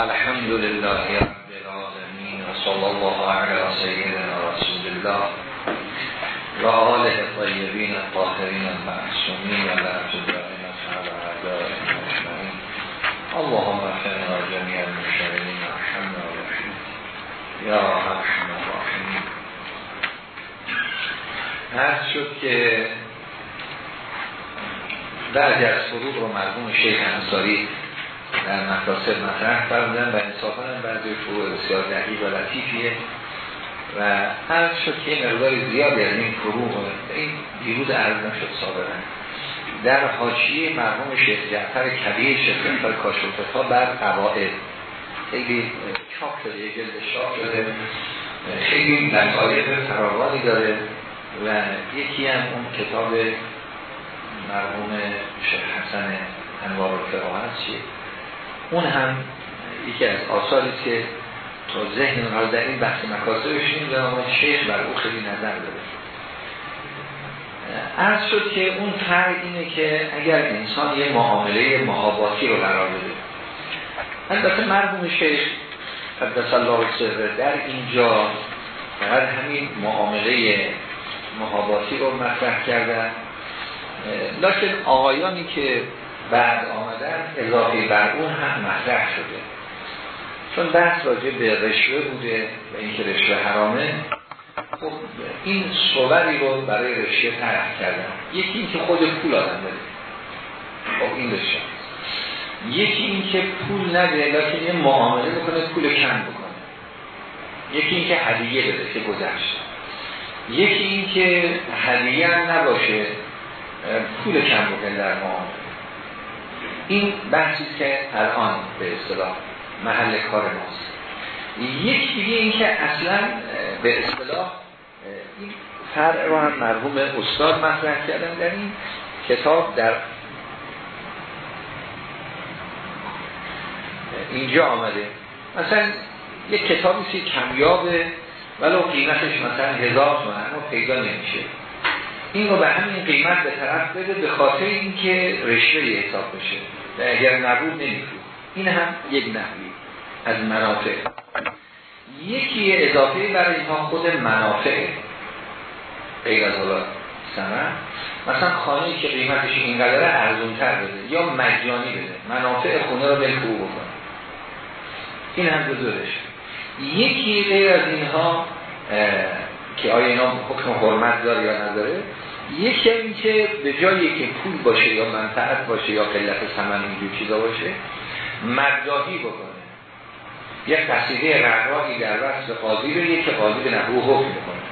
الحمد لله رب العالمين وصلى الله على سيدنا رسول الله و آله طیبین الطاهرین المعصومین و اصحاب اعدائین اجمعین اللهم اغفرنا جميع المشتغلین ارحمنا ورحمنا یا ارحم الراحمین هر شد که بعضی از فروغ رو مرحوم شیخ انصاری در مقاصد مطرح فرمودن و انصافا هم بعضی فروع بسیار دقیق و لطیفیه. و عرض شد که این مقدار زیادی از این فروع این دیروز عرض نشد سابقا. در حاشیه مرحوم شیخ جعفر کبیر شیخ جعفر کاشفتها بر قواعد. خیلی چاپ شده یه جلد چاپ شده. خیلی لطایف فراوانی داره و یکی هم اون کتاب مرحوم شیخ حسن انوار هست. چیه اون هم یکی از آثاری که تا ذهن حال در این بحث مکاسبش نمی‌دونم شیخ بر او خیلی نظر داره عرض شد که اون فرق اینه که اگر انسان یه معامله محاباتی رو قرار بده. البته مرحوم شیخ قدس الله سره در اینجا فقط همین معامله محاباتی رو مطرح کردن لکن آقایانی که بعد آمدن اضافه بر اون هم مطرح شده. چون بحث راجع به رشوه بوده و اینکه رشوه حرامه خب این صوری رو برای رشوه طرح کردن. یکی این که خود پول آدم بده. خب این رشوه. یکی این که پول نده لیکن یه معامله بکنه پول کم بکنه. یکی این که هدیه بده که گذشت. یکی این که هدیه نباشه پول کم بکنه در معامله. این بحثی که الان به اصطلاح محل کار ماست. یک دیگه این که اصلا به اصطلاح این فرع رو هم مرحوم استاد مطرح کردن در این کتاب در اینجا آمده. مثلا یک کتابی که کمیابه ولو قیمتش مثلا هزار تومن پیدا نمیشه. این رو به همین قیمت به طرف بده به خاطر اینکه رشوه حساب بشه. و اگر نبود نمیفروه این هم یک نحوی از منافع. یکی اضافه برای اینها خود منافع. غیر از حالا سمن. مثلا خانه‌ای که قیمتش اینقدره ارزون تر بده یا مجانی بده. منافع خونه رو بلکو بکنه این هم دو یکی غیر از اینها که آیا اینا حکم حرمت داره یا نداره یکی این که به جایی که پول باشه یا منفعت باشه یا قلت ثمن اینجور چیزا باشه مدداهی بکنه. یک قصیده رقراهی در وصف قاضی رو یک قاضی به نحو حکم بکنه.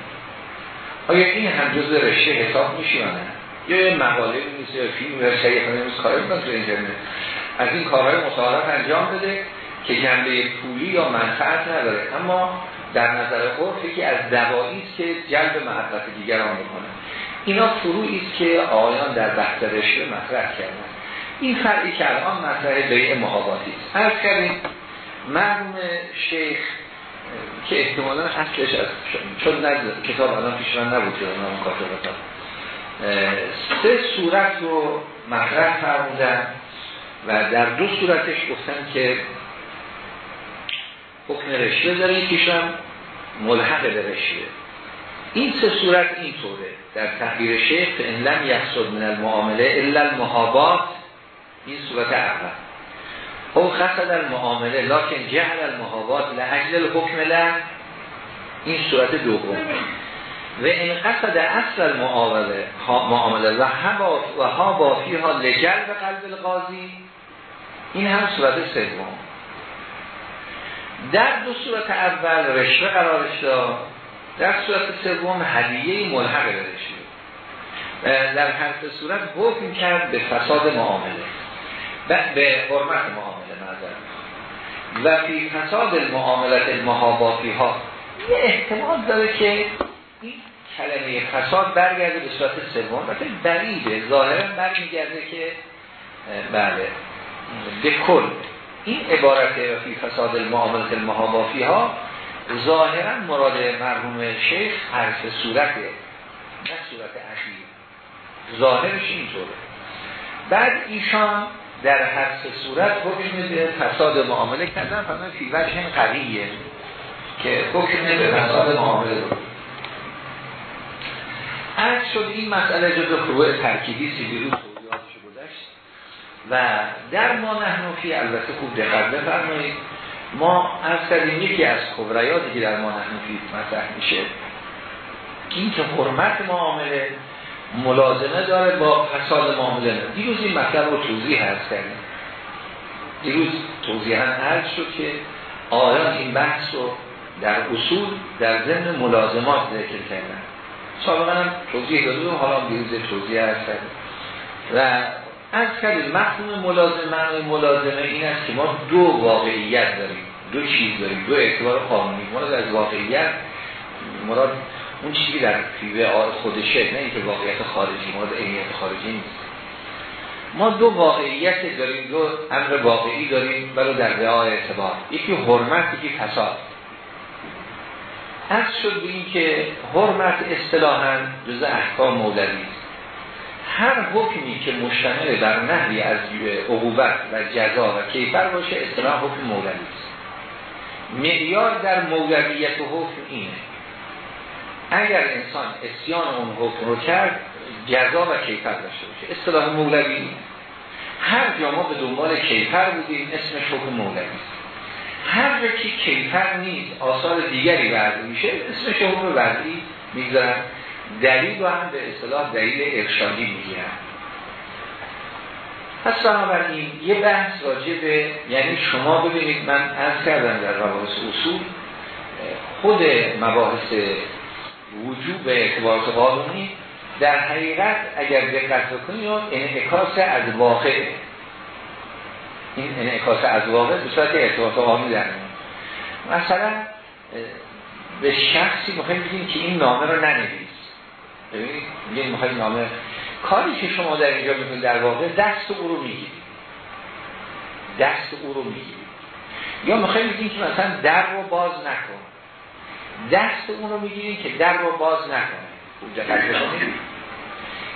آیا این هم جز رشته حساب میشه یا نه؟ یا یه مقاله نیست یا فیلم یا شریف نیست کاری بکن تو اینترنت. از این کارهای مطالعات انجام بده که جنبه پولی یا منفعت نداره. اما در نظر عرف یکی از دوایی است که جلب محبت دیگران می‌کنه اینا فروعی است که آقایان در بحث رشته مطرح کردن. این فرقی که الان مطرح بیع محاباتی است. عرض کردیم مرحوم شیخ که احتمالا اصلش از چون کتاب الان پیش من نبود که اون کاتبتا سه صورت رو مطرح فرمودن و در دو صورتش گفتن که حکم رشته داره یکیشم ملحق به رشته این سه صورت این طوره در تحبیر شیخ ان لم یحصل من المعامله الا المحابات. این صورت اول. او قصد المعامله لکن جهل المحابات لحجل الحکم له. این صورت دوم. و این قصد اصل المعامله معامله و و ها بافی ها لجل به قلب القاضی. این هم صورت سوم. در دو صورت اول رشوه قرارش داد. در صورت سوم هدیه ملحق به رشوه در هر صورت حکم کرد به فساد معامله. به حرمت معامله نظر و فی فساد المعاملت المحاباتی ها یه احتمال داره که این کلمه فساد برگرده به صورت سوم. و بعیده ظاهرا برمیگرده که بله به کل. این عبارت فی فساد المعاملت المحاباتی ها ظاهرا مراد مرحوم شیخ سه صورته نه صورت اخیر ظاهرش اینطوره. بعد ایشان در سه صورت حکم به فساد معامله کردن فرمان فی وجه قویه که حکم به فساد معامله رو. عرض شد این مسئله جز فروع ترکیبی سی بیروز توضیحاتش گذشت؟ و در ما نحنفی البته خوب دقت بفرمایید ما از کردیم یکی از کبریاتی که در ما نحنفی مطرح میشه. این که حرمت معامله ملازمه داره با فساد معامله دیروز این مطلب رو توضیح هست کردیم. دیروز توضیح هم عرض شد که آیان این بحث رو در اصول در ضمن ملازمات ذکر کردن. سابقا هم توضیح داده حالا دیروز توضیح هست کردیم. و از کردیم مفهوم ملازمه ملازمه این است که ما دو واقعیت داریم دو چیز داریم دو اعتبار قانونی. مراد از واقعیت مراد اون چیزی که در فیوه خودشه نه اینکه واقعیت خارجی مراد عینیت خارجی نیست. ما دو واقعیت داریم دو امر واقعی داریم برای در رعای اعتبار. یکی حرمت یکی فساد. از شد این که حرمت اصطلاحا جز احکام مولوی است. هر حکمی که مشتمل بر نهی از عقوبت و جزا و کیفر باشه اصطلاح حکم مولوی است. معیار در مولویت و حکم اینه. اگر انسان اسیان اون حکم رو کرد جزا و کیفر داشته باشه. اصطلاح مولوی هر جا ما به دنبال کیفر بودیم اسمش حکم مولوی است. هر جا که کیفر نیست آثار دیگری وضع میشه اسمش حکم وضعی می‌گذارن. دلیل رو هم به اصطلاح دلیل ارشادی می‌گیرن پس بنابراین یه بحث راجع به یعنی شما ببینید من از کردم در روابط اصول خود مباحث وجوب اعتبارات قانونی در حقیقت اگر دقت بکنید انعکاس از واقع. این انعکاس از واقع به صورت ارتباط قانونی در مثلا به شخصی می‌خوایم بگیم که این نامه رو ننویس. ببینید میگه می‌خوایم نامه. کاری که شما در اینجا می‌کنید در واقع دست او رو می‌گیرید. دست او رو می‌گیرید. یا می‌خوایم بگیم که مثلا در رو باز نکن. دست اون رو می‌گیریم که در رو باز نکنه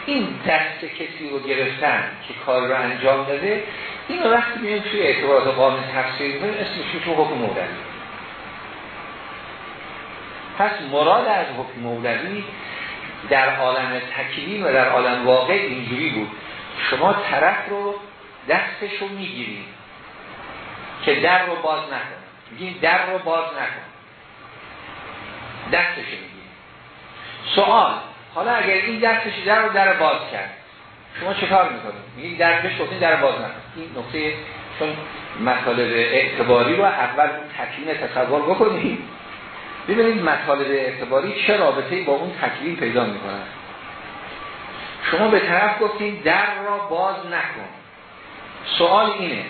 این دست کسی رو گرفتن که کار رو انجام داده این وقتی میان توی اعتبارات قانون تفسیر کنیم اسمش تو حکم مولوی پس مراد از حکم مولوی در عالم تکلیم و در عالم واقع اینجوری بود. شما طرف رو دستش رو می‌گیرید که در رو باز نکن. میگین در رو باز نکن. دستش می‌گیرید. سوال حالا اگر این دستش در رو در باز کرد شما چه کار می‌کنید؟ میگید در بهش در باز نکن. این نقطه چون مطالب اعتباری رو اول تکلیم تصور بکنید. ببینید مطالب اعتباری چه رابطه‌ای با اون تکلیل پیدا می‌کنن شما به طرف گفتین در را باز نکن. سوال اینه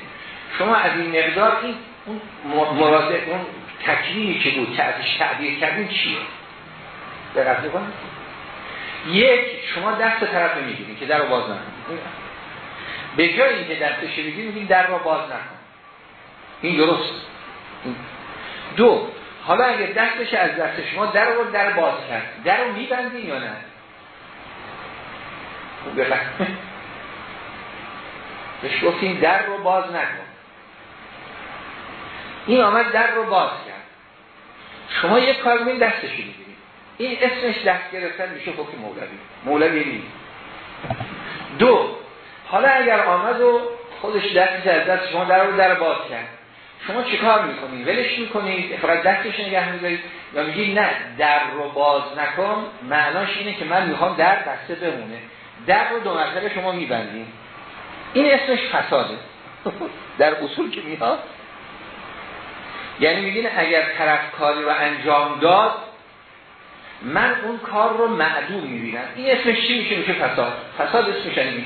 شما از این مقدار این مراد اون تکلیلی که بود که ازش تعبیر کردین چیه؟ دقت بکنید. یک شما دست طرف می‌گیرید که در رو باز نکن. به جایی که دستش می‌گیرید میگین در را باز نکن. این درست. دو حالا اگر دستش از دست شما در رو در باز کرد. در رو میبندین یا نه؟ بهش گفتیم در رو باز نکن. این آمد در رو باز کرد. شما یک کار دستش می‌گیرید این اسمش دست گرفتن میشه حکم مولوی. مولوی نیست. دو حالا اگر آمد و خودش دستش از دست شما در رو در باز کرد. شما چیکار می‌کنید ولش می‌کنید فقط دستش نگه می‌ذارید یا میگید نه در رو باز نکن. معناش اینه که من می‌خوام در بسته بمونه. در رو دو مرتبه شما میبندید این اسمش فساده. در اصول که میاد یعنی میگین اگر طرف کاری رو انجام داد من اون کار رو معدوم می‌بینم. این اسمش چی میشه؟ میشه فساد. فساد اسمش یعنی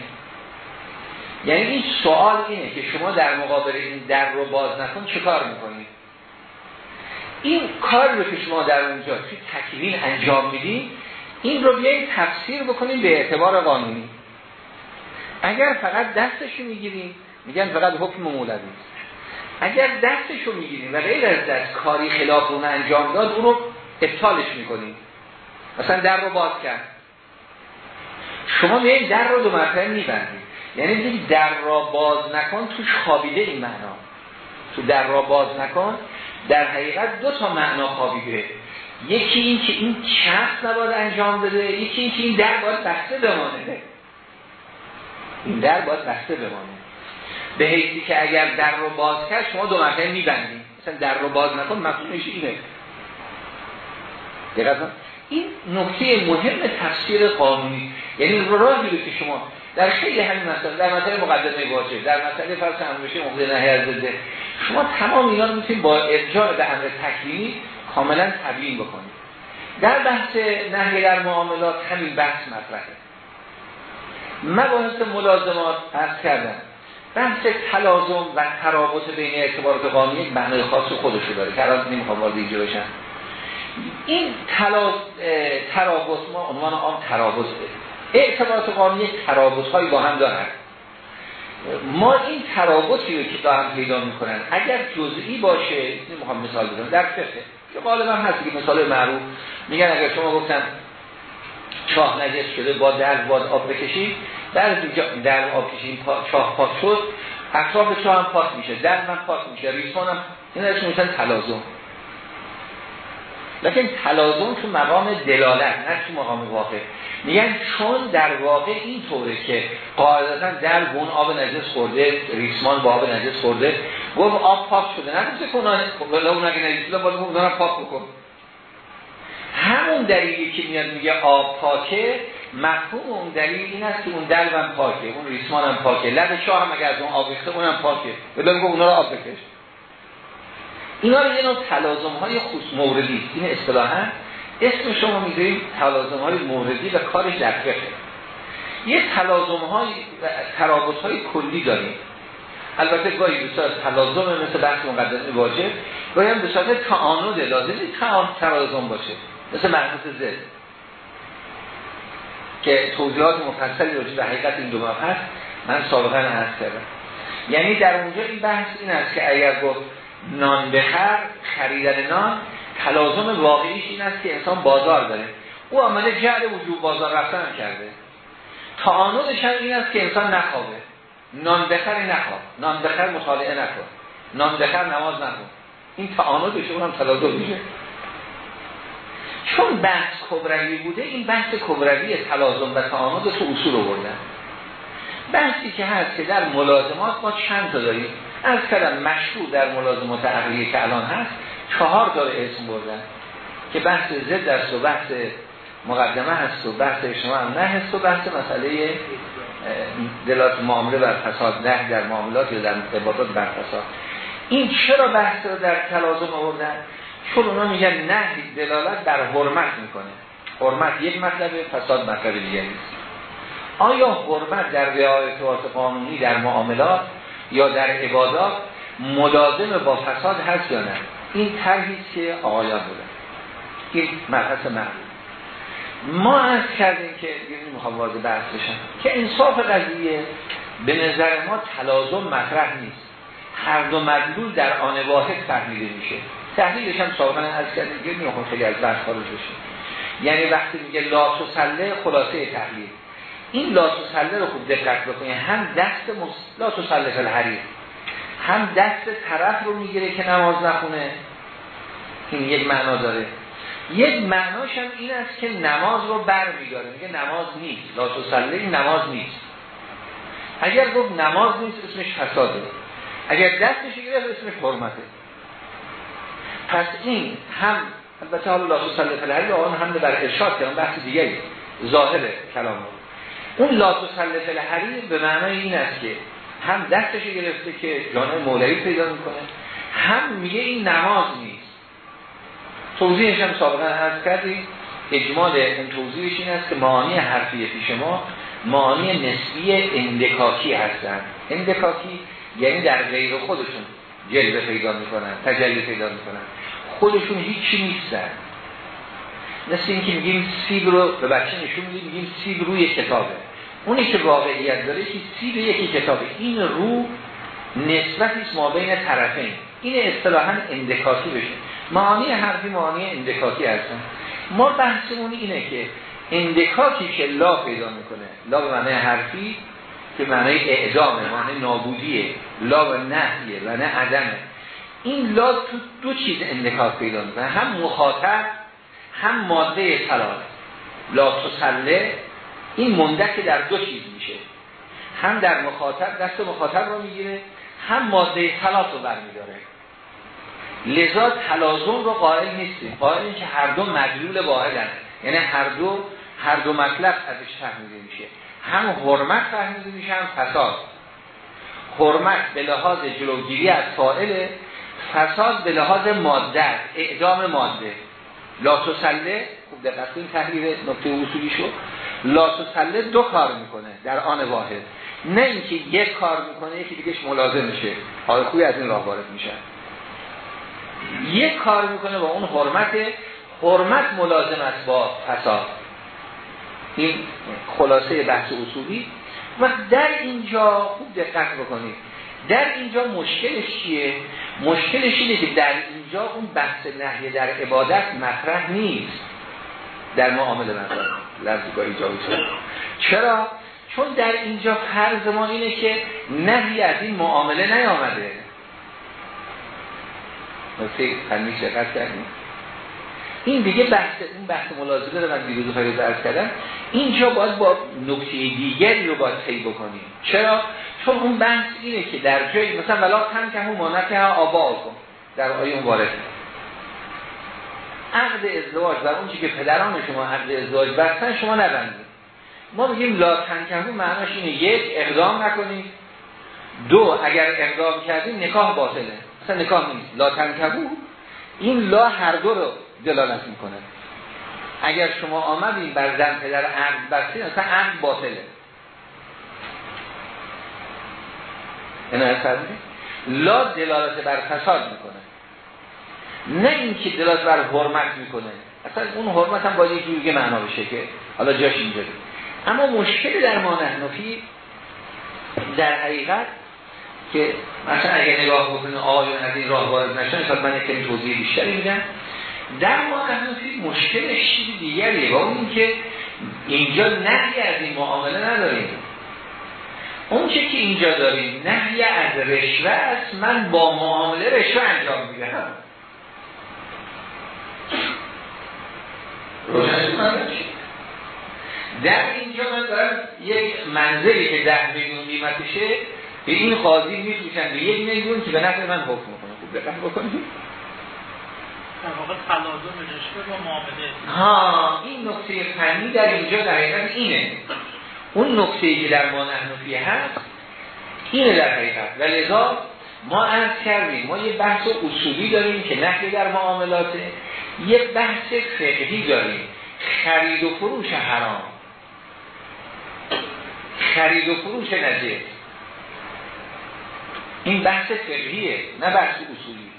یعنی این سوال اینه که شما در مقابل این در رو باز نکن چه کار می‌کنید این کار رو که شما در اونجا توی تکوین انجام میدین این رو بیایید تفسیر بکنیم به اعتبار قانونی. اگر فقط دستشو می‌گیریم میگن فقط حکم مولوی اگر دستشو می‌گیریم و غیر از دست کاری خلاف اون انجام داد اون رو ابطالش می‌کنیم. مثلا در رو باز کرد. شما میایید در رو دو مرتبه میبندید. یعنی در را باز نکن توش خوابیده این معنا. تو در را باز نکن در حقیقت دو تا معنا خوابیده. یکی این که این شخص نباید انجام بده یکی این که این در باید بسته بمانه. این در باید بسته بمانه. به حیثی که اگر در رو باز کرد شما دو مرتبه میبندید مثلا در رو باز نکن مفهومش اینه. این نکته مهم تفسیر قانونی. یعنی راهی رو که شما در خیلی همین مسئله در مسئله مقدمه واجب در مسئله فرض امرشه مقدمه نهی از شما تمام اینا رو با ارجاع به امر تکلیمی کاملا تبیین بکنید. در بحث نهی در معاملات همین بحث مطرحه. مباحث ملازمات از کردن بحث تلازم و ترابط بین اعتبارات قانونی یک معنای خاص خودشو داره. که الان نمی‌خوام وارد اینجا بشن این تلاز... ترابط ما عنوان آن ترابط اعتبارات قانونی ترابط هایی با هم دارن. ما این ترابطی رو که دارن پیدا می‌کنن اگر جزئی باشه نمی‌خوام مثال بزنم در فقه. که غالبا هست که مثال معروف. میگن اگر شما گفتن چاه نجس شده با در باد آب بکشید در در آب کشید چاه پاک شد اطراف چاه هم پاک میشه در من پاک میشه ریسمان هم این میشن تلازم. لیکن تلازم تو مقام دلالت نه تو مقام واقع. میگن چون در واقع این طوره که قاعدتا در بون آب نجس خورده ریسمان با آب نجس خورده گفت آب پاک شده. نه گفت کنانه اون اگه نجس باید اون پاک بکن. همون دلیلی که میاد میگه آب پاکه مفهوم اون دلیل این است که اون پاکه اون ریسمان هم پاکه. لب شاه هم اگر از اون آب ریخته اونم پاکه. ولی اونا رو آب اینا رو یه نوع تلازم های خصوص موردی این اصطلاحا اسم شما می‌ذاریم تلازم های موردی و کارش در فقه یه تلازم های ترابط های کلی داریم. البته گاهی صورت تلازم مثل بحث مقدمه واجب. گاهی هم به صورت تعانود لازمی تلازم باشه. مثل محبوط زد که توضیحات مفصلی راجع به حقیقت این دو هست من سابقا عرض کردم. یعنی در اونجا این بحث این است که اگر گفت نان بخر خریدن نان تلازم واقعیش این است که انسان بازار داره. او آمده جعل وجود بازار رفتن هم کرده. تعانودش هم این است که انسان نخوابه. نان بخر نخواب. نان بخر مطالعه نکن. نان بخر نماز نکن. این تعانودش اونم تلازم میشه. چون بحث کبروی بوده این بحث کبروی تلازم و تعانود تو اصول رو بردن. بحثی که هست که در ملازمات ما چند تا داریم. از کلم مشهور در ملازمات عقلیه که الان هست چهار داره اسم بردن که بحث زد است و بحث مقدمه هست و بحث اجتماع هم نه هست و بحث مسئله دلات معامله بر فساد نه در معاملات یا در عبادات بر فساد. این چرا بحث رو در تلازم آوردن؟ چون اونا میگن نه دلالت بر حرمت می‌کنه. حرمت یک مطلب فساد مطلب دیگه نیست. آیا حرمت در رعایت قانونی در معاملات یا در عبادات ملازم با فساد هست یا نه؟ این طرحی که آقایان بودن این مبحث معلوم ما از کردیم که یعنی می‌خوام وارد بحث بشم که انصاف قضیه به نظر ما تلازم مطرح نیست. هر دو مدلول در آن واحد فهمیده میشه. تحلیلش هم سابقا از کردیم. که نمی‌خوام خیلی از بحث خارج بشه. یعنی وقتی میگه لا سله خلاصه تحلیل. این لا سله رو خوب دقت بکنید هم دست مس... لا تسله فل حریر هم دست طرف رو می‌گیره که نماز نخونه. این یک معنا داره. یک معناش هم این است که نماز رو بر میداره میگه نماز نیست. لا تسله نماز نیست. اگر گفت نماز نیست اسمش فساده. اگر دستش گرفت اسمش حرمته. پس این هم البته حالا لا تسله فل حریر آن هم بر ارشاد که بحث دیگری. ظاهر کلام اون لا تسله فل حریر به معنای این است که هم دستش گرفته که جانب مولوی پیدا می‌کنه هم میگه این نماز نیست. توضیحش هم سابقا عرض کردیم اجمال این توضیحش این است که معانی حرفی پیش ما معانی نسبی اندکاکی هستن. اندکاکی یعنی در غیر خودشون جلوه پیدا می‌کنن تجلی پیدا می‌کنن. خودشون هیچی نیستن. مثل اینکه میگیم سیب رو به بچه نشون میگیم سیب روی کتابه. اونی که واقعیت داره که سیر یکی کتابه. این رو نسبتی ما بین طرفین. این اصطلاحا اندکاتی بشه. معانی حرفی معانی اندکاتی هستن. ما بحثمون اینه که اندکاتی که لا پیدا می‌کنه لا به معنی حرفی که معنی اعدامه معنی نابودیه. لا و نهیه و نه عدمه. این لا تو دو چیز انکاس پیدا می‌کنه. هم مخاطب هم ماده طلاق لا تسله این مندک در دو چیز میشه. هم در مخاطب دست مخاطب رو می‌گیره هم ماده طلاق رو برمیداره. لذا تلازم رو قائل نیستیم. قائل این که هر دو مدلول واحدن. یعنی هر دو هر دو مطلب ازش فهمیده میشه. هم حرمت فهمیده میشه هم فساد. حرمت به لحاظ جلوگیری از فائل فساد به لحاظ ماده اعدام ماده. لا تسله خوب دقت کنید تحلیل نکته اصولی شو لا تسله دو کار می‌کنه در آن واحد. نه اینکه یک کار می‌کنه یکی دیگهش ملازم میشه. حال خوبی از این راه وارد میشه. یک کار می‌کنه با اون حرمت حرمت ملازم است با فساد. این خلاصه بحث اصولی. و در اینجا خوب دقت بکنید. در اینجا مشکلش چیه؟ مشکلش اینه که در اینجا اون بحث نهی در عبادت مطرح نیست در معامله مطرح لفظگاهی جا چرا؟ چون در اینجا فرض ما اینه که نهی از این معامله نیامده. نکته فنی دقت کردیم. این دیگه بحث این بحث ملازمه رو من دیروز های درس کردم. اینجا باید با نکته دیگری رو باید طی بکنیم. چرا؟ چون اون بحث اینه که در جایی مثلا ولا تن که همون مانت ها در آیه اون وارد. عقد ازدواج و اون که پدران شما عقد ازدواج بستن شما نبندید. ما میگیم لا معناش اینه یک اقدام نکنید. دو اگر اقدام کردیم نکاح باطله. اصلا نکاح نیست. لا این لا هر دو رو دلالت می‌کنه. اگر شما آمدین بر زن پدر عقد بستین اصلا عقد باطله. اینا لا دلالت بر فساد می‌کنه. نه اینکه دلالت بر حرمت می‌کنه. اصلا اون حرمت هم باید یه جوری معنا بشه که حالا جاش اینجا اما مشکل در ما نحنفی در حقیقت که مثلا اگر نگاه بکنه آقایون از این راه وارد نشن شاید من یک توضیح بیشتری میدم. در ما نحنفی مشکلش چیز دیگریه. با اون که اینجا نهی از این معامله نداریم. اون چه که اینجا داریم نهی از رشوه است من با معامله رشوه انجام در اینجا من دارم یک منزلی که ده میلیون قیمتشه به این قاضی میفروشن به یک میلیون که به نفع من حکم می‌کنه. خوب دقت بکنید. در واقع تلازم رشوه با معامله. ها این نکته فنی در اینجا در حقیقت اینه. اون نکته که در ما نحنفی هست اینه در حقیقت. و لذا ما از کردیم ما یه بحث اصولی داریم که نحی در معاملاته. یه بحث فقهی داریم. خرید و فروش حرام. خرید و فروش نجس این بحث فقهیه نه بحث اصولی.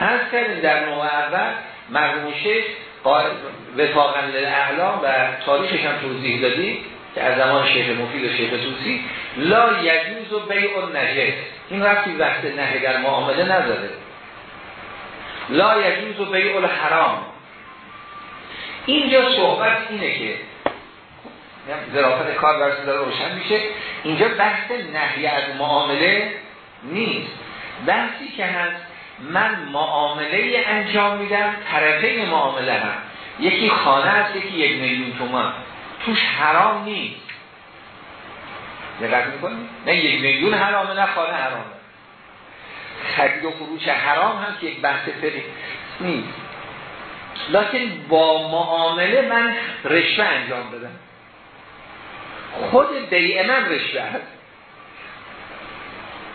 از کردیم در نوع اول مرموم شیخ وفاقا للاعلام و تاریخش هم توضیح دادی که از زمان شیخ مفید و شیخ توسی لا یجوز و بیع نجس این وقتی وقت نه در معامله نداره لا یجوز و بیع حرام اینجا صحبت اینه که ظرافت کار برسه داره روشن میشه. اینجا بحث نهی از معامله نیست. بحثی که هست من معامله انجام میدم طرفین معامله هم. یکی خانه است یکی یک میلیون تومان. توش حرام نیست. دقت می‌کنید نه یک میلیون حرامه نه خانه حرامه. خرید و فروش حرام هم که یک بحث فقهی نیست. لیکن با معامله من رشوه انجام بدم. خود بیع من رشوه هست.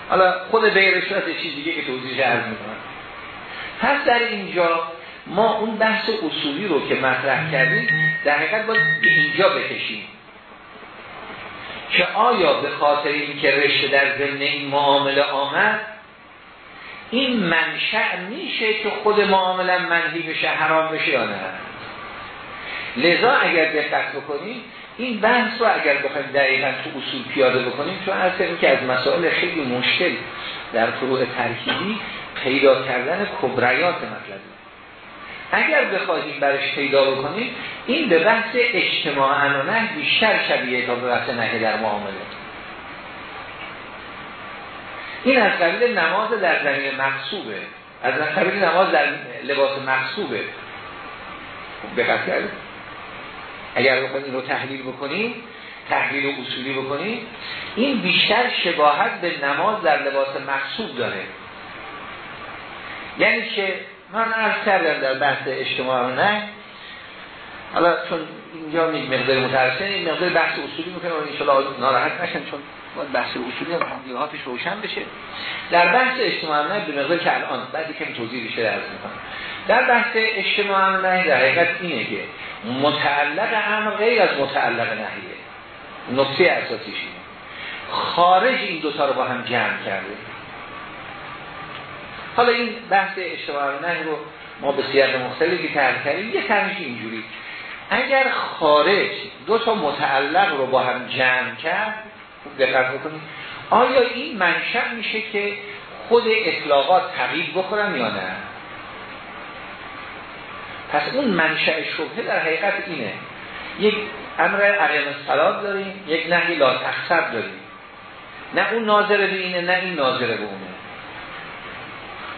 حالا خود بیع رشوه هست چیز دیگه که توضیح عرض می‌کنم. پس در اینجا ما اون بحث اصولی رو که مطرح کردیم در حقیقت باید به اینجا بکشیم. که آیا به خاطر اینکه رشته در ضمن این معامله آمد این منشأ میشه که خود معامله منهی بشه حرام بشه یا نه؟ لذا اگر دقت بکنیم این بحث رو اگر بخوایم دقیقا تو اصول پیاده بکنیم چون از که از مسائل خیلی مشکل در فروع ترکیبی پیدا کردن کبریات مطلبی اگر بخواهیم برش پیدا بکنیم این به بحث اجتماع نه بیشتر شبیه تا به بحث نهی در معامله. این از قبیل نماز در زمین مقصوبه از قبیل نماز در لباس مقصوبه خب دقت کرد اگر بخواهیم این رو تحلیل بکنیم تحلیل و اصولی بکنیم این بیشتر شباهت به نماز در لباس مقصود داره. یعنی که من عرض کردم در بحث اجتماع نه حالا چون اینجا مقدار مترسه این مقدار بحث اصولی می‌کنه و انشاءالله ناراحت نشن چون باید بحث اصولی هم توضیحاتش روشن بشه. در بحث اجتماع نه به مقدار که الان بعدی که توضیح بیشتر عرض می‌کنم. در بحث اجتماع نه در حقیقت اینه که متعلق امر غیر از متعلق نهیه. نقطه اساسیش اینه. خارج این دوتا رو با هم جمع کرده. حالا این بحث اجتماع نه رو ما به سیاق مختلفی تحلیل کردیم. یه ترمیش اینجوری. اگر خارج دو تا متعلق رو با هم جمع کرد خوب دقت بکنید. آیا این منشأ میشه که خود اطلاقات تغییر بخورن یا نه؟ پس اون منشأ شبهه در حقیقت اینه. یک امر عقیم الصلات داریم یک نهی لا تخصب داریم. نه اون ناظر به اینه نه این ناظر به اونه.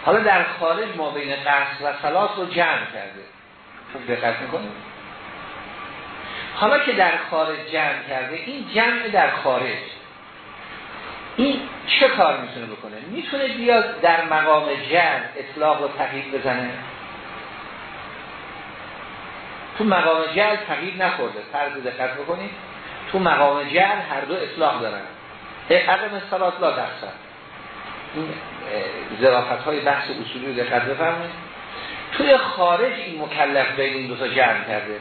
حالا در خارج ما بین قصد و صلات رو جمع کرده. خوب دقت می‌کنیم حالا که در خارج جمع کرده این جمع در خارج این چه کار می‌تونه بکنه؟ می‌تونه بیاد در مقام جمع اطلاق و تقیید بزنه. تو مقام جل تغییر نخورده فرض دقت بکنید. تو مقام جل هر دو اصلاح دارن. عقم صلات لا درصد این ظرافت های بحث اصولی رو دقت بفرمایید. توی خارج این مکلف بین این دو تا کرده.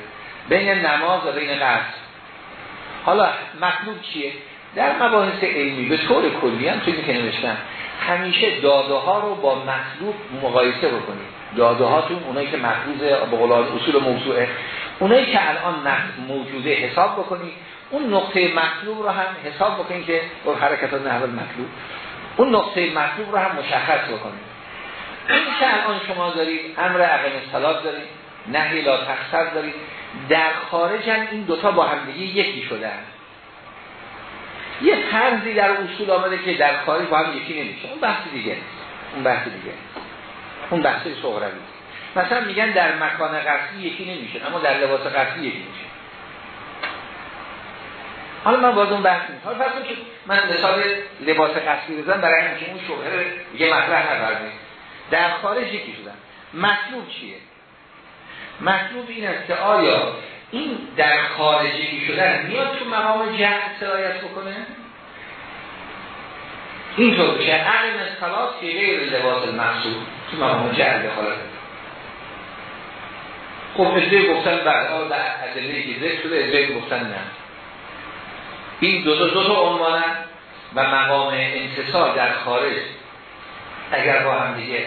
بین نماز و بین قصد حالا مطلوب چیه؟ در مباحث علمی به طور کلی هم توی که نوشتن همیشه داده ها رو با مطلوب مقایسه بکنید. داده هاتون اونایی که محفوظ به اصول موضوعه. اونایی که الان موجوده حساب بکنید. اون نقطه مطلوب رو هم حساب بکنید که اون حرکت نحو مطلوب. اون نقطه مطلوب رو هم مشخص بکنید. این که الان شما دارید امر عقم صلات دارید نهی لا تخصر دارید در خارج هم این دوتا با هم دیگه یکی شدن. یه فرضی در اصول آمده که در خارج با هم یکی نمیشه. اون بحث دیگه. اون بحث دیگه. اون بحث صغروی مثلا میگن در مکان قصدی یکی نمیشه اما در لباس قصدی یکی میشه. حالا من باز اون بحث نیست حالا فرض که من مثال لباس قصدی بزنم برای اینکه اون شبهه یه مطرح نبرده. در خارج یکی شدن. مطلوب چیه؟ مطلوب این است که آیا این در خارجی شدن میاد تو مقام جهل سرایت بکنه؟ اینطور که عقل مسخلات که غیر لباس المحصول تو مقام جهل دخالت خب ادعای گفتن بعد آن در ادله که ذکر شده ادعای گفتن نه. این دو تا دو تا عنوانن و مقام انتصال در خارج اگر با هم دیگه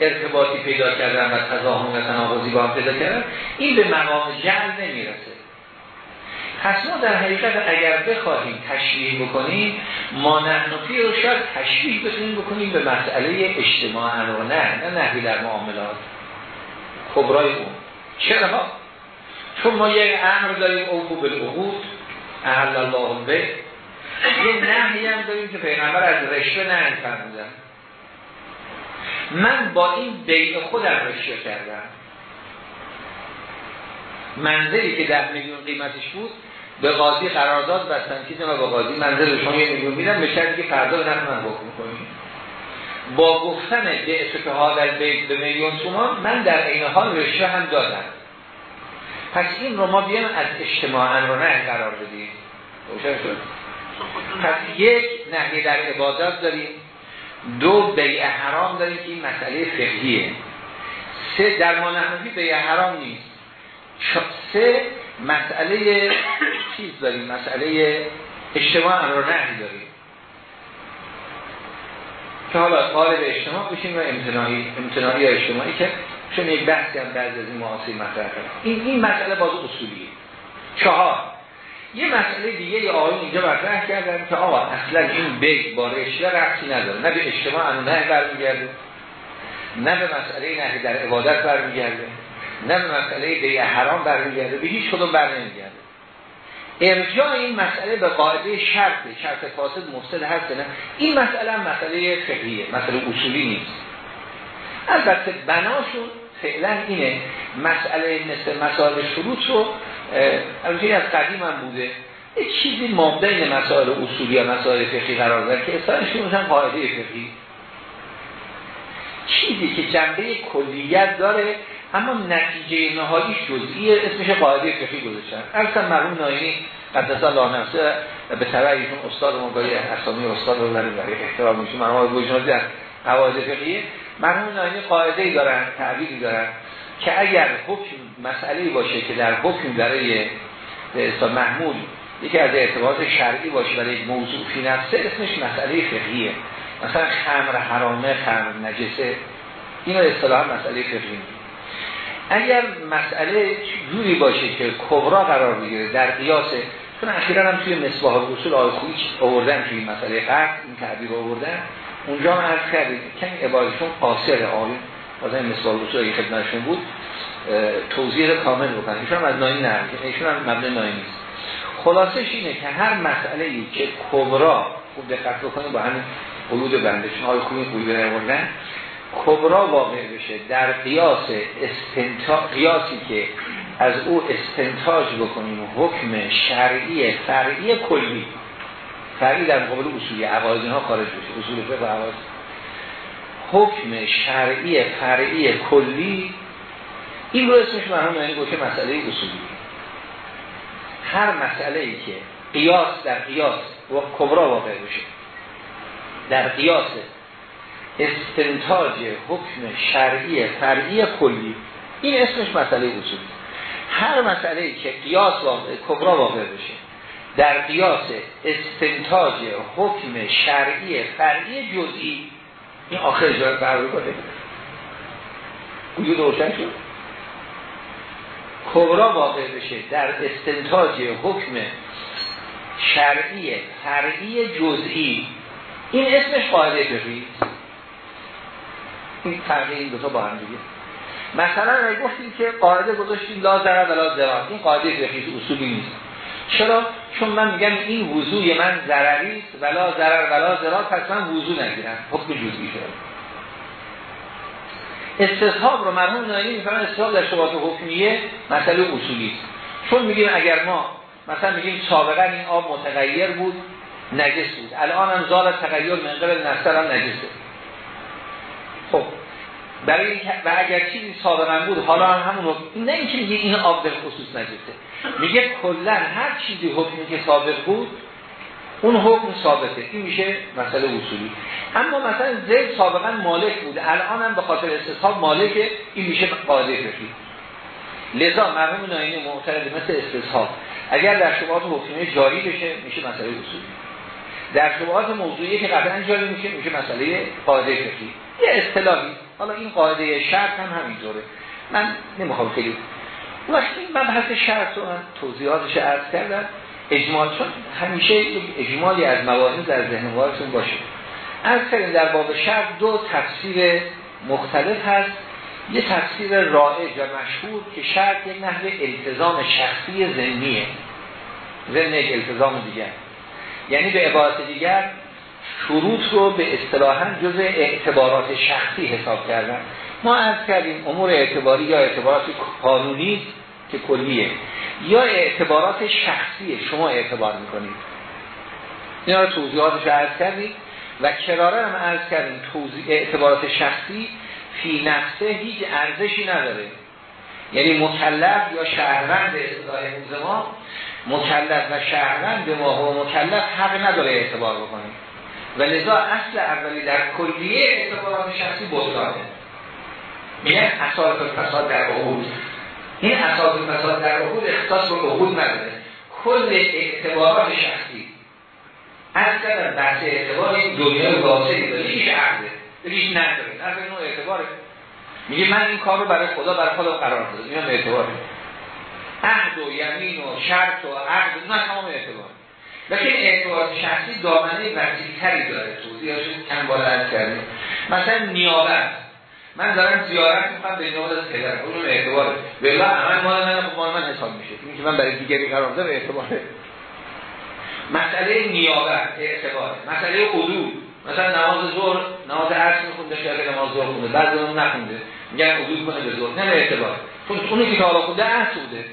ارتباطی پیدا کردن و تضاهم و تناقضی با هم پیدا کردن این به مقام جعل نمی‌رسه. پس ما در حقیقت اگر بخواهیم تشریح بکنیم ما نحنفی رو شاید تشریح بتونیم بکنیم به مسئله اجتماع و نه نه نحوی در معاملات. کبرای اون. چرا؟ چون ما یک امر داریم اوفو بالعقود اهل الله به. یه نهی هم داریم که پیغمبر از رشوه نه فرمودن من با این بین خودم رشوه کردم. منزلی که ده میلیون قیمتش بود به قاضی قرارداد بستن که و با قاضی منزل شما یه میلیون میدن به شرطی که فردا به من حکم کنیم با گفتن به ها در بیت به میلیون تومان من در این حال رشوه هم دادم. پس این رو ما بیان از اجتماع رو نه قرار بدیم. پس یک نهی در عبادات داریم. دو بیع حرام داریم که این مسئله فقهیه. سه در ما نحنفی بیع حرام نیست. سه مسئله چیز داریم؟ مسئله اجتماع امر نهی داریم. که حالا قالب اجتماع بشیم و امتناعی امتناعی یا اجتماعی که چون یک بحثی هم بعض از این معاصر مطرح این این مسئله باز اصولیه. چهار. یه مسئله دیگه یه آقایون اینجا مطرح کردن که آقا اصلا این بیگ با رشته رفتی نداره. نه به اجتماع انو نه برمیگرده نه به مسئله نه در عبادت برمیگرده نه به مسئله بیع حرام برمیگرده به هیچ کدوم برنمیگرده. ارجاع این مسئله به قاعده شرط شرط فاسد مفسد هست نه؟ این مسئله هم مسئله فقهیه مسئله اصولی نیست. البته بناشون فعلا اینه مسئله مثل مسائل شروط رو البته از قدیم هم بوده. یه چیزی مابدین مسائل اصولی یا مسائل فقهی قرار داره که اصلاحشون هم قاعده فقهی. چیزی که جنبه کلیت داره اما نتیجه نهاییش جزئیه اسمش قاعده فقهی گذاشتن. اصلا مرحوم نایمی قدس الله نفسه به طبع ایشون استاد ما برای اسامی استاد رو برای برای احترام میشه مرحوم بوجنازی از قواعد فقهی مرحوم نایمی قاعده ای دارن تعبیری دارن. که اگر حکم مسئله باشه که در حکم برای به محمول یکی از اعتبارات شرعی باشه برای یک موضوع فی نفسه اسمش مسئله فقهیه. مثلا خمر حرامه خمر نجسه اینو اصطلاحا مسئله فقهی اگر مسئله جوری باشه که کبرا قرار بگیره در قیاس چون اخیرا هم توی مصباح اصول آقای خویی آوردن توی مسئله قرد این تعبیر آوردن اونجا هم عرض کردیم کمی عبارتشون قاصر آقایون. بازم مصباح اصول اگه خدمتشون بود توضیح کامل بکنن ایشون از ناین نه ایشون هم مبنی ناین نیست. خلاصش اینه که هر مسئله ای که کبرا خوب دقت بکنید با همین قلود بندشون های خوبی خوبی نموردن کبرا واقع بشه در قیاس استنتا... قیاسی که از او استنتاج بکنیم حکم شرعی فرعی کلی. فرعی در مقابل اصولی عقاید ها خارج بشه اصول فقه عقاید حکم شرعی فرعی کلی این رو اسمش مرحوم یعنی گوشه مسئله اصولی. هر مسئله ای که قیاس در قیاس و کبرا واقع بشه در قیاس استنتاج حکم شرعی فرعی کلی این اسمش مسئله اصولی. هر مسئله ای که قیاس واقع کبرا واقع بشه در قیاس استنتاج حکم شرعی فرعی جزئی این آخر جای قرار کنه وجود روشن شد. کبرا واقع بشه در استنتاج حکم شرعی فرعی جزئی. این اسمش قاعده فقهی این فرق این دو تا با هم دیگه. مثلا اگه گفتیم که قاعده گذاشتیم لا ضرر ولا ضرر. این قاعده فقهی اصولی نیست. چرا؟ چون من میگم این وضوع من ضرری است ولا ضرر ولا ضرر پس من وضوع نگیرم. حکم جزئی شده استصحاب رو مرحوم نایمی می‌فهمن استصحاب در شبهات حکمیه مسئله اصولی است. چون میگیم اگر ما مثلا میگیم سابقا این آب متغیر بود نجس بود. الان هم زال تغییر من قبل نستر هم نجسه. خب. برای و اگر چیزی سابقا بود حالا هم همون نه اینکه میگه این آب در خصوص نجسه. میگه کلا هر چیزی حکمی که سابق بود اون حکم ثابته. این میشه مسئله اصولی. اما مثلا زید سابقا مالک بود. الان هم به خاطر استصحاب مالکه. این میشه قاعده فقهی لذا مرحوم ناینی معتقد مثل استصحاب اگر در شبهات حکمی جاری بشه میشه مسئله اصولی. در شبهات موضوعی که قبلا جاری میشه میشه مسئله قاعده فقهی یه اصطلاحی. حالا این قاعده شرط هم همینطوره. من نمی‌خوام خیلی این مبحث شرط رو من توضیحاتش عرض کردم. اجمال چون همیشه اجمالی از مواهب در ذهن وارتون باشه. از کردیم در باب شرط دو تفسیر مختلف هست. یه تفسیر رائج و مشهور که شرط یک نحوه التزام شخصی ذهنیه. ذهن یک التزام دیگر. یعنی به عبارت دیگر شروط رو به اصطلاحا جز اعتبارات شخصی حساب کردن. ما از کردیم امور اعتباری یا اعتبارات قانونی که کلیه. یا اعتبارات شخصی شما اعتبار می‌کنید. اینا رو توضیحاتش عرض کردیم و کراره هم عرض کردیم اعتبارات شخصی فی نفسه هیچ ارزشی نداره. یعنی مکلف یا شهروند اصطلاح ما مکلف و شهروند ما و مکلف حق نداره اعتبار بکنه. و لذا اصل اولی در کلیه اعتبارات شخصی بطلانه میگن اصال فساد در عقود این اساس فساد در عقود اختصاص رو عقود نداره. کل اعتبارات شخصی. کردن بحث اعتبار این دنیای واسعی داره. هیچ عقده هیچ نداره. از نوع اعتباره. میگه من این کار رو برای خدا برای خدا قرار دادم. این هم اعتباره. عهد و یمین و شرط و عقد نه تمام اعتبار لیکن اعتبار شخصی دامنه وسیع‌تری داره توضیحش کم بالا کردیم مثلا نیابت. من دارم زیارت می‌کنم به نوع پدرم اون اعتباره. بلا عمل مال من مال من حساب میشه. این که من برای دیگری قرار دادم اعتباره. مسئله نیابت اعتبار. مسئله حدود مثلا نماز ظهر نماز عصر میخونده شاید نماز ظهر خونده بعد اون نخونده. میگن حدود کنه به ظهر. نه اعتبار. چون اونی که حالا خونده عصر بوده.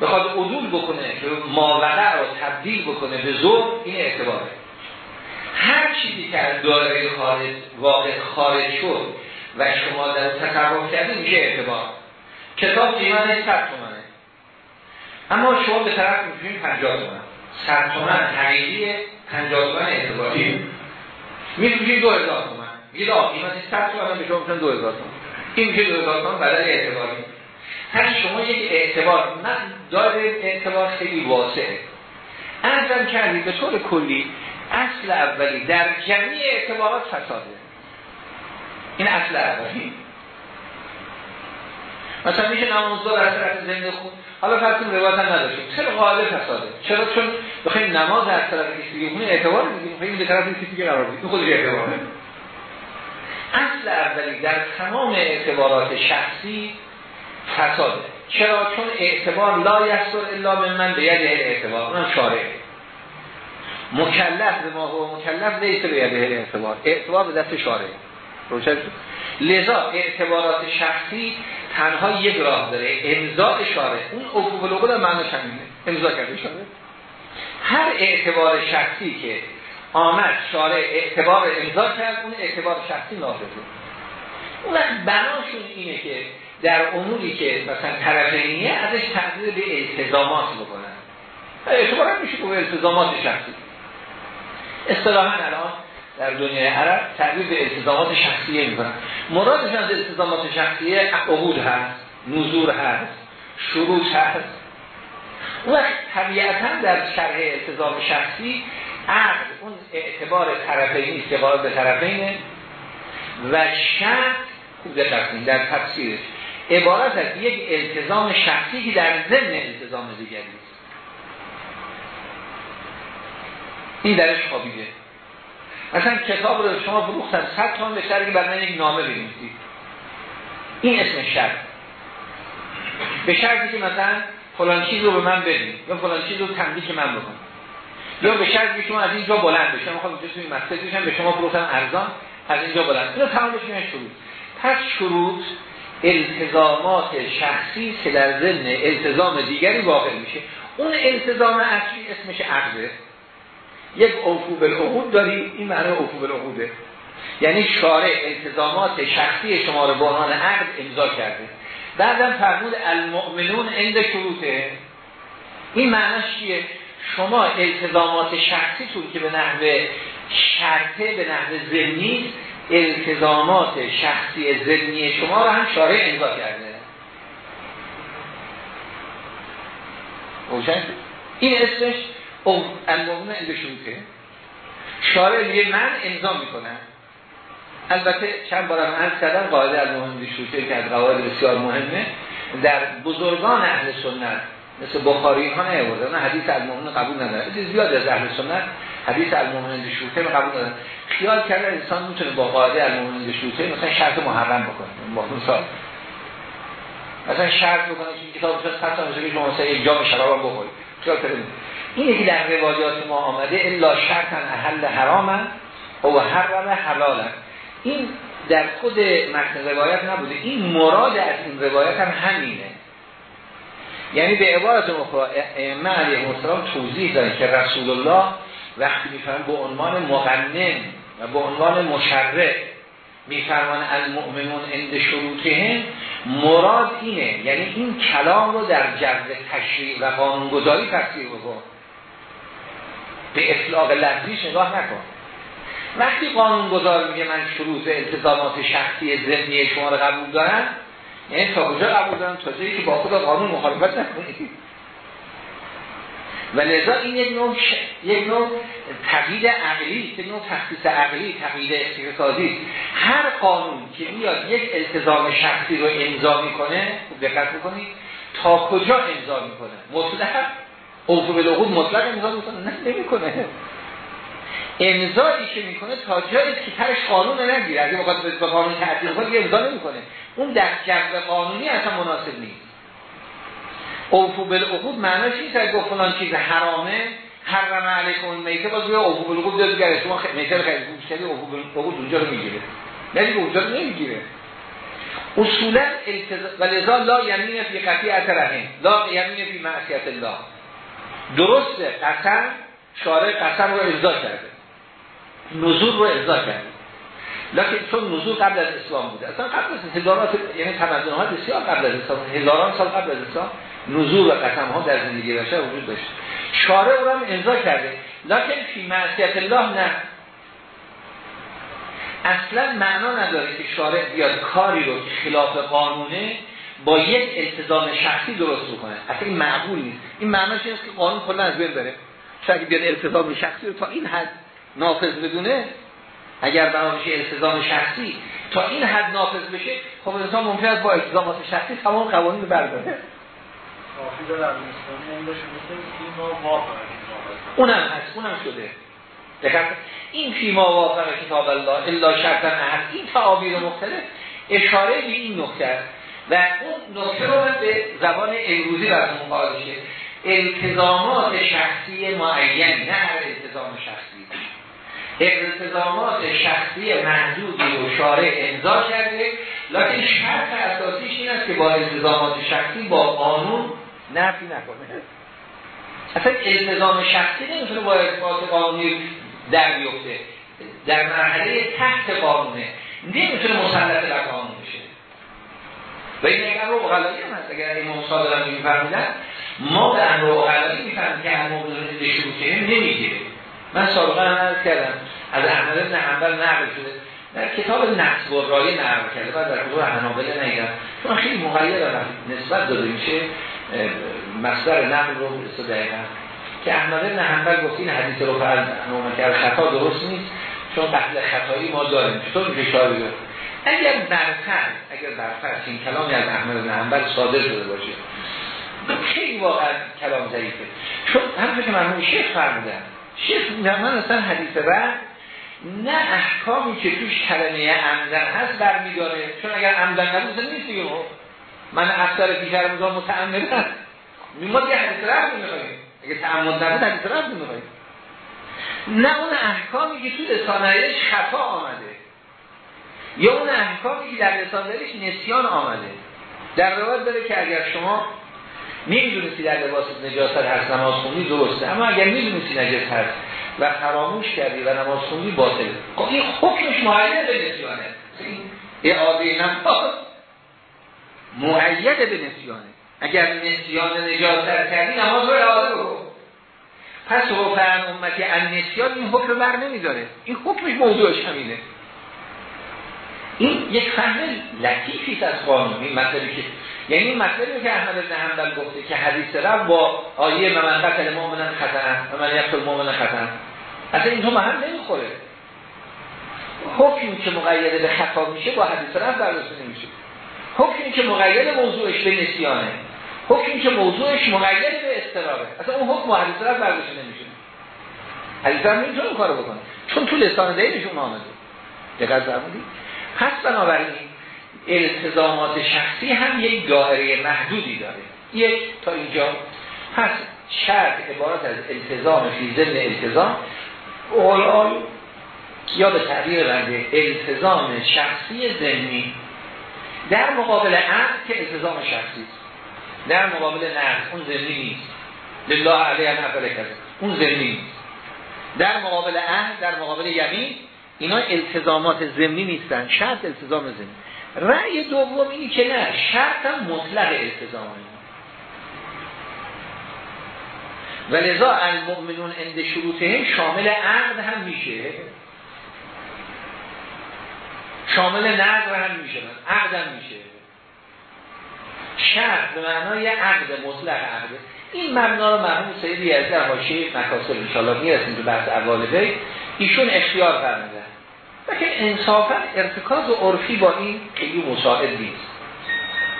بخواد عدول بکنه که ماوقع رو تبدیل بکنه به ظهر این اعتباره. هر چیزی که از دایره خارج واقع خارج شد و شما در تصور کردید میشه اعتبار. کتاب قیمتش 100 تومنه. اما شما به طرف میشین 50 تومن. 100 تومن حقیقی 50 تومن اعتباری. میفروشین 2000 تومن. میگه آقا قیمتش 100 تومن به شما میشن 2000 تومن. این میشه 2000 تومن بدل اعتباری. هر شما یک اعتبار نه داره اعتبار خیلی واسعه ارزم کردید به طور کلی اصل اولی در جمعی اعتبارات فساده. این اصل اولی مثلا میشه نماز دو در طرف زنده خون. حالا فرض روایت هم نداشتیم. چرا قاعده فساده چرا؟ چون بخوایم نماز از طرف کسی دیگه اون اعتبار میگیم بخوایم به طرف کسی دیگه قرار بدیم. خودش اعتباره. اصل اولی در تمام اعتبارات شخصی فساده. چرا؟ چون اعتبار لا یستر الا من من به ید اعتبار. اونم شارع مکلف به ما و مکلف لیس به ید اعتبار. اعتبار به دست شارع روشن لذا اعتبارات شخصی تنها یک راه داره. امضاء شارع اون عقوق العقول معنی همینه. امضا کرده شارع هر اعتبار شخصی که آمد شارع اعتبار امضا کرد اون اعتبار شخصی نافذه اون وقت بناشون اینه که در اموری که مثلا طرفینیه ازش تقدیر به التزامات بکنن. اعتبار هم میشه به التزامات شخصی. اصطلاحا الان در دنیای عرب تعبیر به التزامات شخصیه می‌کنن. مرادش از التزامات شخصیه عقود هست نزور هست شروط هست. اون وقت طبیعتا در شرح التزام شخصی عقد اون اعتبار طرفینی استقبال به طرفینه و شرط خوب در تفسیرش. عبارت از یک التزام شخصی که در ضمن التزام دیگری است. این درش خوابیده. مثلا کتاب رو شما فروختن صد تومن به شرطی بر من یک نامه بنویسید. این اسم شرط به شرطی که مثلا فلان چیز رو به من بدید یا فلان چیز رو که من بکن یا به شرطی که شما از اینجا بلند بشه می‌خوام اینجا توی مسجد بشم به شما فروختن ارزان از اینجا بلند. اینو تمام بشه شروط پس شروط التزامات شخصی که در ضمن التزام دیگری واقع میشه. اون التزام اصلی اسمش عقده. یک اوفو بالعقود داری این معنی اوفو بالعقوده یعنی شارع التزامات شخصی شما رو به عنوان عقد امضا کرده. بعدم فرمود المؤمنون عند شروطه. این معنیش چیه؟ شما التزامات شخصیتون که به نحو شرطه به نحو ضمنی التزامات شخصی ذهنی شما رو هم شارع امضا کرده. روشن این اسمش المؤمن عند شروطه شارع میگه من امضا می‌کنم البته چند بارم عرض کردم قاعده المؤمن شروطه که از قواعد بسیار مهمه. در بزرگان اهل سنت مثل بخاری ها نیورده اون حدیث المؤمن قبول نداره. زیاد از اهل سنت حدیث المؤمن شروطه قبول نداره. خیال کرده انسان می‌تونه با قاعده المؤمن شروطه مثلا شرط محرم بکنه. با مثلا شرط بکنه که کتاب شد حتی مثلا که شما مثلا یک جام شراب بخورید. اینه که در روایات ما آمده الا شرطا اهل حرام او حرم حلالا این در خود متن روایت نبوده. این مراد از این روایت هم همینه. یعنی به عبارت مخرا ائمه علیه السلام توضیح دارن که رسول الله وقتی میفرمان به عنوان مقنن و به عنوان مشرع میفرمان المؤمنون عند شروطه مراد اینه یعنی این کلام رو در جو تشریع و قانونگذاری تفسیر بکن. به اطلاق لفظیش نگاه نکن. وقتی قانونگذار میگه من شروط التزامات شخصی ذهنی شما رو قبول دارم یعنی تا کجا قبول دارم؟ تا جایی که با خود قانون مخالفت نکنید و لذا این یک نوع ش... یک نوع تقیید عقلی یک نوع تخصیص عقلی تقیید اقتصادی هر قانون که میاد یک التزام شخصی رو امضا می‌کنه خوب دقت می‌کنید تا کجا امضا می‌کنه؟ مطلق؟ اوفو بالعقود مطلق امضا می‌کنه؟ نه نمی‌کنه. امضایی که می‌کنه تا جایی که ترش قانون نگیره. اگه بخواد به قانون تعدیل کنه امضا نمی‌کنه. اون در جو قانونی اصلا مناسب نیست. اوفو بالعقود معناش نیست؟ اگه فلان چیز حرامه حرم علیکم میته باز بیا اوفو بالعقود داد دیگه شما میته خیلی خوب شدی اوفو بالعقود اونجا رو می‌گیره. نه دیگه اونجا رو نمی‌گیره. اصولا ولذا لا یمین فی قطیعت رحم لا یمین فی معصیت الله. درسته قسم شارع قسم رو ارضا کرده. نزول رو ارضا کرده. لکن چون نزول قبل از اسلام بوده. اصلا قبل از هزارات یعنی تمدن ها بسیار قبل از اسلام هزاران سال قبل از اسلام. نزول و قسم ها در زندگی بشر وجود داشت. شارع رو هم امضا کرده. لکن فی معصیت الله نه. اصلا معنا نداره که شارع بیاد کاری رو که خلاف قانونه با یک التزام شخصی درست بکنه. اصلا این معقول نیست. این معناش اینه که قانون کلا از بین بره. شاید بیاد التزام شخصی رو تا این حد نافذ بدونه اگر بنابراین التزام شخصی تا این حد نافذ بشه خب انسان ممکن است با التزامات شخصی تمام قوانین برداره. اونم هست اونم شده. این فیما وافق کتاب الله الا شرطا احد این تعابیر مختلف اشاره به این نکته و اون نکته رو به زبان امروزی براتون قائل التزامات شخصی معین نه هر التزام شخصی. التزامات شخصی محدودی و شارع امضا کرده. لکن شرط اساسیش این است که با التزامات شخصی با قانون نفی نکنه. اصلا التزام شخصی نمی‌تونه با اثبات قانونی در بیفته. در مرحله تحت قانونه. نمی‌تونه مسلط بر قانون بشه. و این اگر رو غلالی هم هست. اگر امام صادق هم میفرمودن ما به امر غلالی میفرمیم که امر به شروطه نمی‌گیره من سابقا هم عرض کردم از احمد بن حنبل نقل شده. در کتاب نقص و رای نقل کرده. بعد در حضور حنابله نگم. چون خیلی مغیر نسبت داده میشه. مصدر نقل رو دقیقا. که احمد بن حنبل گفت این حدیث رو فرض کرد. خطا درست نیست چون قتل خطایی ما داریم. چطور میشه شاری اگر برتر اگر برتر این کلامی از احمد بن حنبل صادر شده باشه. خیلی واقعا کلام ضعیفه. چون همونطور که مرحوم شیخ فرمودن. شیخ من اصلا حدیث رد نه احکامی که توش کلمه عمدن هست برمیداره. چون اگر عمدن نبود نیست دیگه. من افتر پیشر مزا متعمدن ما دیگه حدیث رد نمی‌خوایم اگه تعمد نبود حدیث رد نمی‌خوایم نه اون احکامی که تو لسانهایش خطا آمده. یا اون احکامی که در لسانهایش نسیان آمده. در روایت داره که اگر شما نمی‌دونستی در لباس نجاست هست نماز خوندی درسته. اما اگر می‌دونستی نجاست هست و فراموش کردی و نماز خوندی باطل. خب این حکمش معید به نسیانه. اعاده نماز. معید به نسیانه. اگر نسیان نجاست کردی نماز رو بکن. پس رفعن امتی ان نسیان این حکم بر نمیداره. این حکمش موضوعش همینه. این یک فهم لطیفی از قانون. این مطلبی که یعنی این مطلبی که احمد بن حنبل گفته که حدیث رب با آیه من قتل مؤمنا خطا و من یقتل مؤمنا خطا اصلا این تو هم نمی‌خوره. حکمی که مقید به خطا میشه با حدیث رب برداشته نمیشه. حکمی که مقید موضوعش به نسیانه. حکمی که موضوعش مقید به استراره اصلا اون حکم حدیث رب برداشته نمیشه. حدیث رب نمی‌تونه کارو بکنه. چون تو لسان دیلشون آمده. دقت فرمودید. پس بنابراین التزامات شخصی هم یک دائره محدودی داره. یک تا اینجا. پس شرط عبارت از التزام فی ضمن التزام. اولای یا به تعبیر بنده. التزام شخصی ذهنی. در مقابل عقل که التزام شخصی در مقابل نقل اون ذهنی نیست. لله علیه اول کرده اون ذهنی نیست. در مقابل عهد در مقابل یمین اینا التزامات ضمنی نیستن. شرط التزام ضمنی رأی دوم اینی که نه شرط هم مطلق التزام و لذا المؤمنون اند شروطه شامل عقد هم میشه. شامل نقد هم میشه. عقد هم میشه. شرط به معنای عقد مطلق عقد. این مبنا رو مرحوم سیدی از در حاشیه مکاسب انشاءالله می‌رسیم تو بحث اول ایشون اختیار فرمودن. لیکن انصافا ارتکاز عرفی با این خیلی مساعد نیست.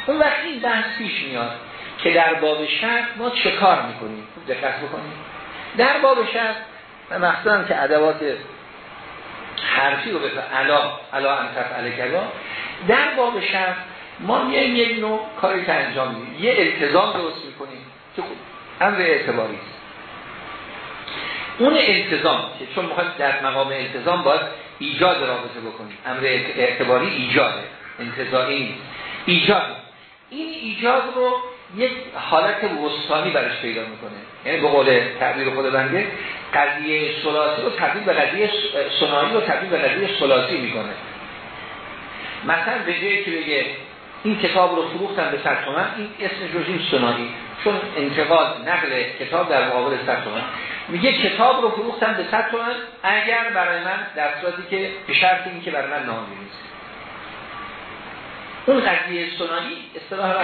اون وقت این بحث پیش میاد که در باب شرط ما چه کار می‌کنیم؟ دقت بکنیم. در باب شرط مخصوصا که ادوات حرفی رو به علا علا انتف علیکلا در باب شرط ما یه یک نوع کاری که انجام میدیم. یه التزام درست می‌کنیم که خوب امر اعتباری است. اون التزام که چون می‌خوایم در مقام التزام باید ایجاد رابطه بکنیم. امر اعتباری ایجاده. انتظاری ایجاد. این ایجاد رو یک حالت وستانی برش پیدا می‌کنه. یعنی به قول تعبیر خود بنده قضیه سلاسی رو تبدیل به قضیه سنایی رو تبدیل به قضیه سلاسی می‌کنه. مثلا به جایی که بگه این کتاب رو فروختن به صد این اسمش رو سنایی چون انتقاد نقل کتاب در مقابل صد میگه کتاب رو فروختن به صد اگر برای من در صورتی که به شرط این که برای من نامی نیست. اون قضیه سنایی اصطلاح را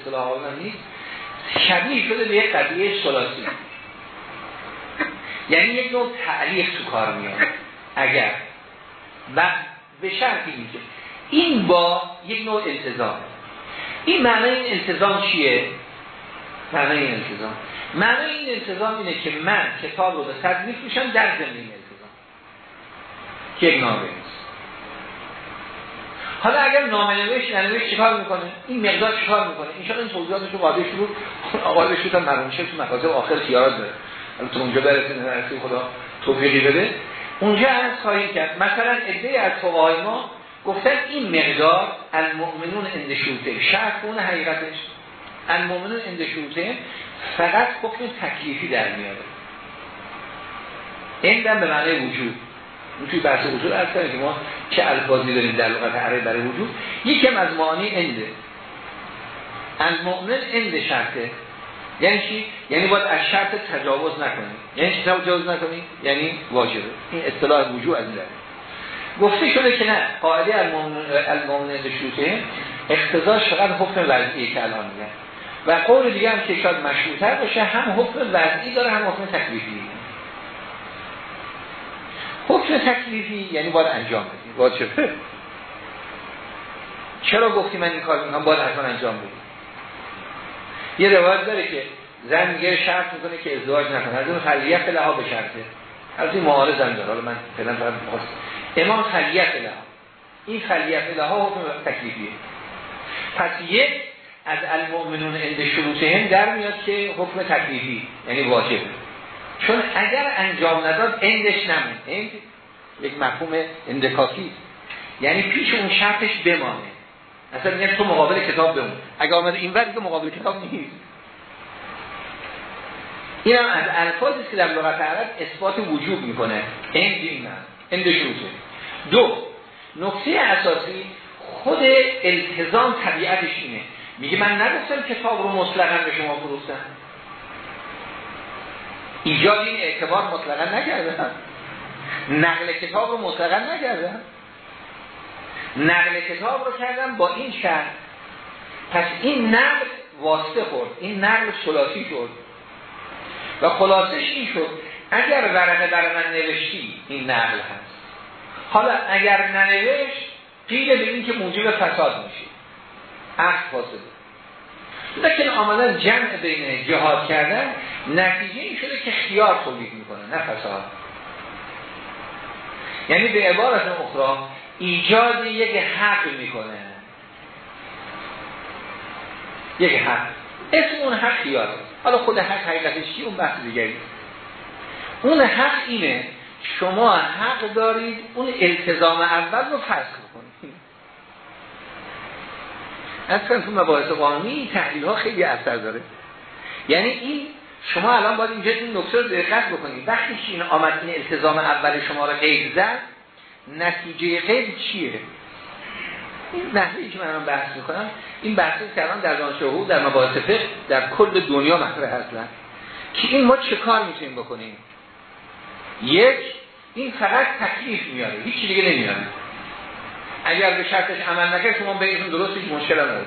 اصطلاح نیست. شبیه شده به یک قضیه سلاسی. یعنی یک نوع تعلیق تو کار میاد. اگر و به شرطی میگه. این با یک نوع التزام. این معنی این التزام چیه؟ معنی این التزام. معنی این التزام اینه که من کتاب رو به صد میفروشم در زمین التزام. که یک حالا اگر نامه نوشت ننوشت چیکار می‌کنه؟ این مقدار چیکار می‌کنه؟ این این توضیحاتش رو قاعده شروع آقای بشوت هم مرمون تو مقاطع آخر خیارات داره. حالا تو اونجا برسید نرسی خدا توفیقی بده. اونجا از خواهی کرد مثلا عده از فقهای ما گفتن این مقدار المؤمنون اندشوته شرط اون حقیقتش. المؤمنون اندشوته فقط حکم تکلیفی در میاره. این به معنی وجود. توی بحث وجود از که ما چه الفاظی داریم در لغت عربی برای وجود. یکم از معانی انده المؤمن اند شرطه. یعنی چی؟ یعنی باید از شرط تجاوز نکنی. یعنی چی تجاوز نکنی؟ یعنی واجبه. این اصطلاح وجود از این گفته شده که نه. قاعده المؤمن شروطه اختزاش فقط حکم وضعی که الان میگن. و قول دیگه هم که شاید مشروطتر باشه هم حکم وضعی داره هم حکم تکلیفی. حکم تکلیفی؟ یعنی باید انجام بدیم واجبه چرا گفتی من این کار می‌کنم؟ باید حتما انجام بدیم یه روایت داره که زن میگه شرط می‌کنه که ازدواج نکنه. از اون خلیت لها به شرطه از این معارض هم داره. حالا من فعلا فقط امام خلیت لها این خلیت لها حکم تکلیفیه. پس یک از المؤمنون عند شروطهم در میاد که حکم تکلیفی یعنی واجب. چون اگر انجام نداد اندش نمون. یک مفهوم اندکاسی. یعنی پیش اون شرطش بمانه. اصلا میگن تو مقابل کتاب بمون. اگر آمده این ورد که مقابل کتاب نیست. این هم از الفاظی که در لغت عرب اثبات وجوب می‌کنه. اند این اند دو نکته اساسی خود التزام طبیعتش اینه. میگه من نگفتم کتاب رو مطلقا به شما فروختم. ایجاد این اعتبار مطلقا نکردم. نقل کتاب رو مطلقا نکردم. نقل کتاب رو کردم با این شرط. پس این نقل واسطه خورد. این نقل سلاسی شد. و خلاصش این شد اگر ورقه برای من نوشتی این نقل هست. حالا اگر ننوشت قیل به این که موجب فساد میشه عقل فاسده لیکن آمدن جمع بین جهاد کردن نتیجه این شده که خیار تولید می‌کنه نه فساد. یعنی به عبارت اخرى ایجاد یک حق می‌کنه. یک حق. اسم اون حق خیار حالا خود حق حقیقتش چی؟ اون بحث دیگری. اون حق اینه شما حق دارید اون التزام اول رو فرض کنید اصلا تو مباحث قانونی تحلیل ها خیلی اثر داره. یعنی این شما الان باید اینجا این نکته رو دقت بکنید. وقتی که این آمد این التزام اول شما رو قید زد نتیجه قید چیه؟ این نحوی که من بحث می‌کنم این بحثی که الان در دانشگاه در مباحث فقه در کل دنیا مطرح هستن. که این ما چه کار می‌تونیم بکنیم؟ یک این فقط تکلیف میاره هیچ دیگه نمیاره. اگر به شرطش عمل نکرد شما بینتون درست هیچ مشکل نداره.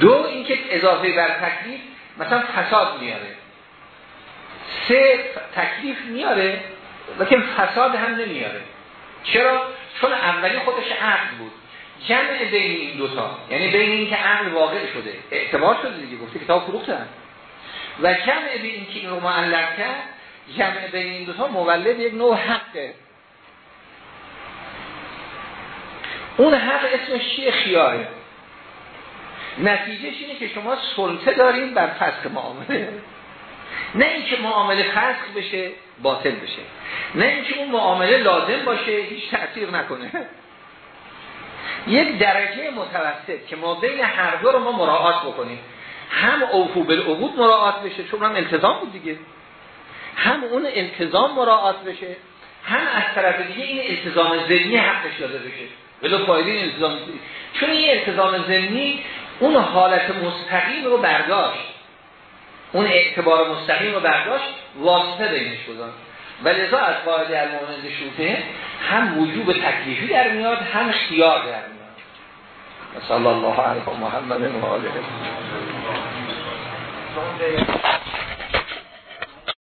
دو اینکه اضافه بر تکلیف مثلا فساد میاره. سه تکلیف میاره لیکن فساد هم نمیاره. چرا؟ چون اولی خودش عقل بود. جمع بین این دوتا یعنی بین این که عقل واقع شده. اعتبار شده دیگه گفته کتاب فروختن. و جمع بین این که این رو معلق کرد جمع بین این دوتا مولد یک نوع حقه اون حق اسمش چیه؟ خیاره. نتیجهش اینه که شما سلطه داریم بر فسخ معامله. نه اینکه معامله فسخ بشه باطل بشه. نه اینکه اون معامله لازم باشه هیچ تأثیر نکنه. یک درجه متوسط که ما بین هر دو رو ما مراعات بکنیم. هم اوفو بالعقود مراعات بشه چون هم التزام بود دیگه. هم اون التزام مراعات بشه هم از طرف دیگه این التزام ذهنی حقش داده بشه. ولو فایده این التزام چون این التزام ذهنی اون حالت مستقیم رو برداشت. اون اعتبار مستقیم رو برداشت واسطه بینش گذاشت. و لذا از قاعده المانند شوته هم وجوب تکلیفی در میاد هم اختیار در میاد. صلی الله علیه محمد و آله.